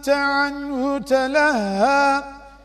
أنت عنه تلهى.